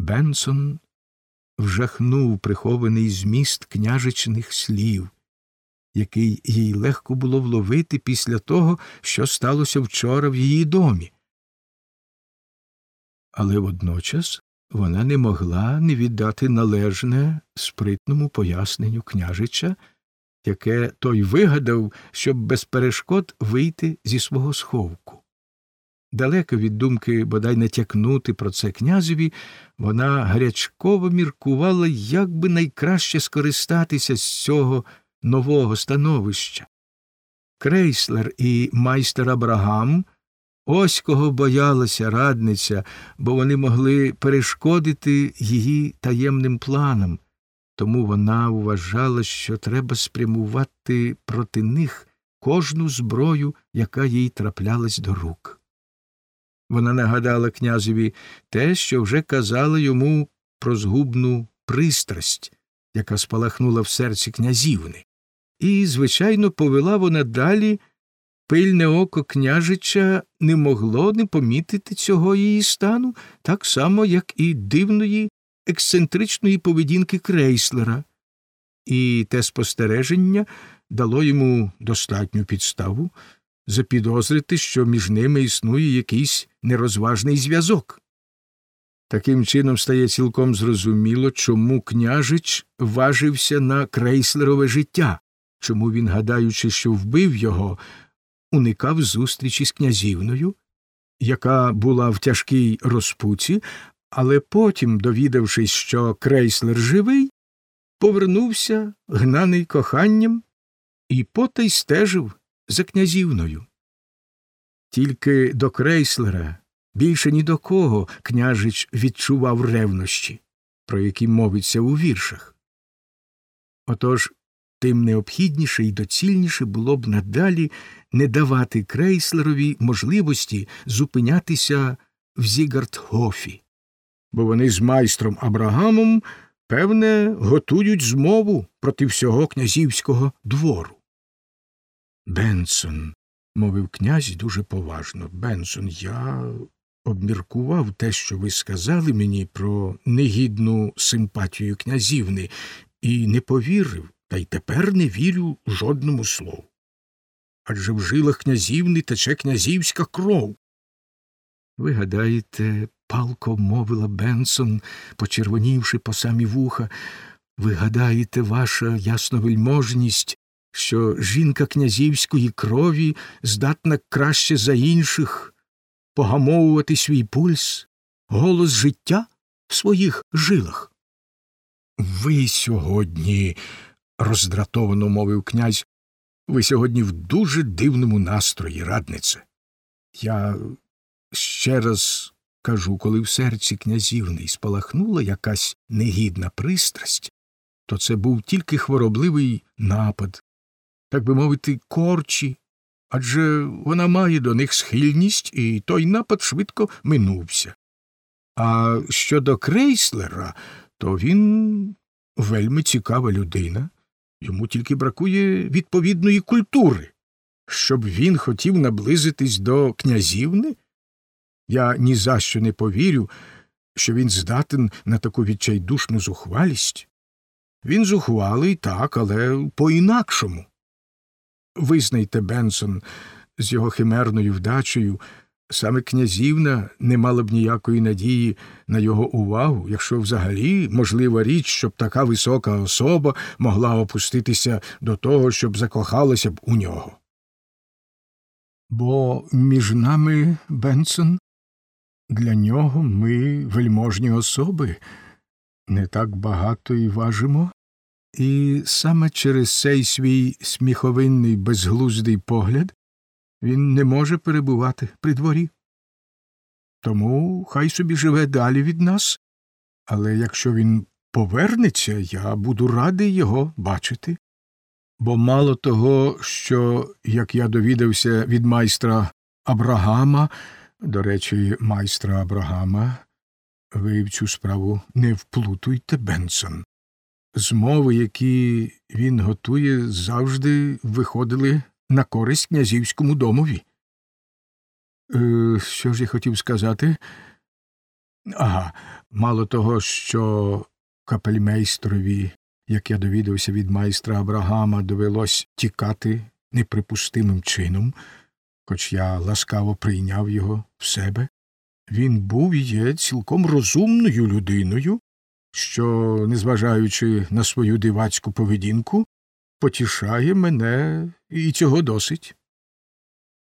Бенсон вжахнув прихований зміст княжичних слів, який їй легко було вловити після того, що сталося вчора в її домі. Але водночас вона не могла не віддати належне спритному поясненню княжича, яке той вигадав, щоб без перешкод вийти зі свого сховку. Далеко від думки бодай натякнути про це князеві, вона гарячково міркувала, як би найкраще скористатися з цього нового становища. Крейслер і майстер Абрагам ось кого боялася радниця, бо вони могли перешкодити її таємним планам, тому вона вважала, що треба спрямувати проти них кожну зброю, яка їй траплялась до рук. Вона нагадала князеві те, що вже казала йому про згубну пристрасть, яка спалахнула в серці князівни, і, звичайно, повела вона далі. Пильне око княжича не могло не помітити цього її стану, так само, як і дивної, ексцентричної поведінки крейслера, і те спостереження дало йому достатню підставу запідозрити, що між ними існує якийсь нерозважний зв'язок. Таким чином стає цілком зрозуміло, чому княжич важився на крейслерове життя, чому він, гадаючи, що вбив його, уникав зустрічі з князівною, яка була в тяжкій розпуці, але потім, довідавшись, що крейслер живий, повернувся, гнаний коханням, і потай стежив за князівною. Тільки до крейслера більше ні до кого княжич відчував ревнощі, про які мовиться у віршах. Отож тим необхідніше і доцільніше було б надалі не давати крейслерові можливості зупинятися в Зігартгофі, бо вони з майстром Абрагамом, певне, готують змову проти всього князівського двору. Бенсон, мовив князь дуже поважно. Бенсон, я обміркував те, що ви сказали мені про негідну симпатію князівни, і не повірив, та й тепер не вірю жодному слову. Адже в жилах князівни тече князівська кров. Ви гадаєте, палко мовила Бенсон, почервонівши по самі вуха, ви гадаєте, ваша ясновельможність що жінка князівської крові здатна краще за інших погамовувати свій пульс, голос життя в своїх жилах. Ви сьогодні, роздратовано мовив князь, ви сьогодні в дуже дивному настрої, раднице. Я ще раз кажу, коли в серці князівни спалахнула якась негідна пристрасть, то це був тільки хворобливий напад, так би мовити, корчі, адже вона має до них схильність, і той напад швидко минувся. А щодо крейслера, то він вельми цікава людина, йому тільки бракує відповідної культури. Щоб він хотів наблизитись до князівни, я ні за що не повірю, що він здатен на таку відчайдушну зухвалість. Він зухвалий так, але по інакшому. Визнайте, Бенсон, з його химерною вдачею, саме князівна не мала б ніякої надії на його увагу, якщо взагалі можлива річ, щоб така висока особа могла опуститися до того, щоб закохалася б у нього. Бо між нами, Бенсон, для нього ми, вельможні особи, не так багато і важимо, і саме через цей свій сміховинний безглуздий погляд він не може перебувати при дворі. Тому хай собі живе далі від нас, але якщо він повернеться, я буду радий його бачити. Бо мало того, що, як я довідався від майстра Абрагама, до речі, майстра Абрагама, ви в цю справу не вплутуйте, Бенсон. Змови, які він готує, завжди виходили на користь князівському домові. Е, Що ж я хотів сказати? Ага, Мало того, що капельмейстрові, як я довідався від майстра Абрагама, довелось тікати неприпустимим чином, хоч я ласкаво прийняв його в себе, він був і є цілком розумною людиною, що, незважаючи на свою дивацьку поведінку, потішає мене і цього досить.